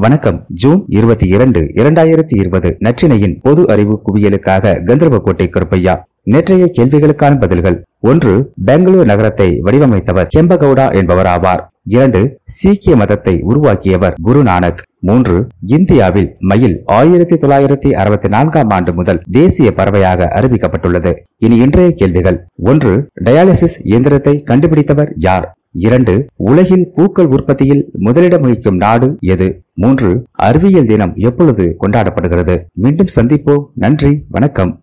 வணக்கம். ஜூன் இருபத்தி இரண்டு இரண்டாயிரத்தி இருபது நற்றினையின் பொது அறிவு குவியலுக்காக கந்தர்வக்கோட்டை கருப்பையா. நேற்றைய கேள்விகளுக்கான பதில்கள். ஒன்று பெங்களூர் நகரத்தை வடிவமைத்தவர் கெம்பகவுடா என்பவர் ஆவார் இரண்டு சீக்கிய மதத்தை உருவாக்கியவர் குரு நானக் மூன்று இந்தியாவில் மயில் ஆயிரத்தி தொள்ளாயிரத்தி அறுபத்தி நான்காம் ஆண்டு முதல் தேசிய பறவையாக அறிவிக்கப்பட்டுள்ளது. இனி இன்றைய கேள்விகள். ஒன்று டயாலிசிஸ் இயந்திரத்தை கண்டுபிடித்தவர் யார்? இரண்டு உலகில் பூக்கள் உற்பத்தியில் முதலிடம் வகிக்கும் நாடு எது? மூன்று அறிவியல் தினம் எப்பொழுது கொண்டாடப்படுகிறது? மீண்டும் சந்திப்போம். நன்றி. வணக்கம்.